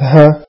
啊哈